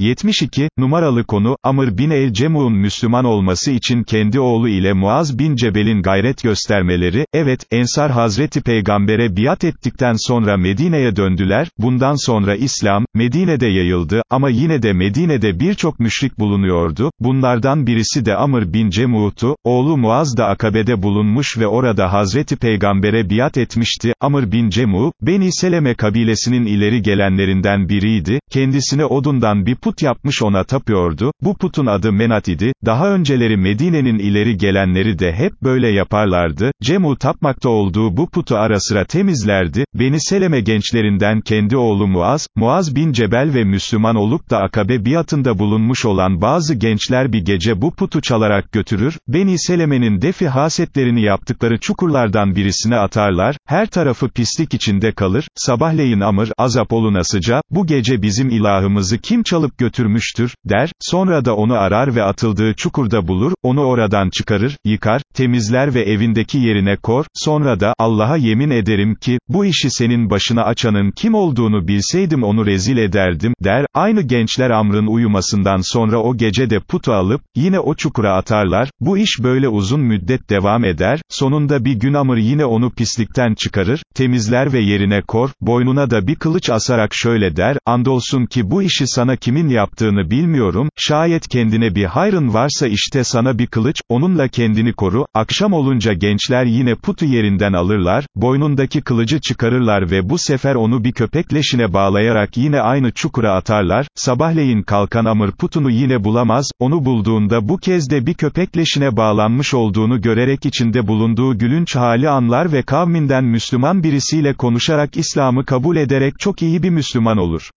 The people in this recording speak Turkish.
72, numaralı konu, Amr bin el-Cemu'un Müslüman olması için kendi oğlu ile Muaz bin Cebel'in gayret göstermeleri, evet, Ensar Hazreti Peygamber'e biat ettikten sonra Medine'ye döndüler, bundan sonra İslam, Medine'de yayıldı, ama yine de Medine'de birçok müşrik bulunuyordu, bunlardan birisi de Amr bin Cemu'tu, oğlu Muaz da Akabe'de bulunmuş ve orada Hazreti Peygamber'e biat etmişti, Amr bin Cemu, Beni Seleme kabilesinin ileri gelenlerinden biriydi, kendisine odundan bir put yapmış ona tapıyordu, bu putun adı Menat idi, daha önceleri Medine'nin ileri gelenleri de hep böyle yaparlardı, Cemu tapmakta olduğu bu putu ara sıra temizlerdi, Beni Seleme gençlerinden kendi oğlu Muaz, Muaz bin Cebel ve Müslüman olup da Akabe biatında bulunmuş olan bazı gençler bir gece bu putu çalarak götürür, Beni Seleme'nin defi hasetlerini yaptıkları çukurlardan birisine atarlar, her tarafı pislik içinde kalır, sabahleyin Amr, azap olunasıca, bu gece bizim ilahımızı kim çalıp götürmüştür, der, sonra da onu arar ve atıldığı çukurda bulur, onu oradan çıkarır, yıkar, temizler ve evindeki yerine kor, sonra da, Allah'a yemin ederim ki, bu işi senin başına açanın kim olduğunu bilseydim onu rezil ederdim, der, aynı gençler Amr'ın uyumasından sonra o gece de putu alıp, yine o çukura atarlar, bu iş böyle uzun müddet devam eder, sonunda bir gün Amr yine onu pislikten çıkarır, temizler ve yerine kor, boynuna da bir kılıç asarak şöyle der, andolsun ki bu işi sana kimin yaptığını bilmiyorum, şayet kendine bir hayrın varsa işte sana bir kılıç, onunla kendini koru, akşam olunca gençler yine putu yerinden alırlar, boynundaki kılıcı çıkarırlar ve bu sefer onu bir köpek leşine bağlayarak yine aynı çukura atarlar, sabahleyin kalkan Amr putunu yine bulamaz, onu bulduğunda bu kez de bir köpek leşine bağlanmış olduğunu görerek içinde bulunduğu gülünç hali anlar ve kavminden Müslüman birisiyle konuşarak İslam'ı kabul ederek çok iyi bir Müslüman olur.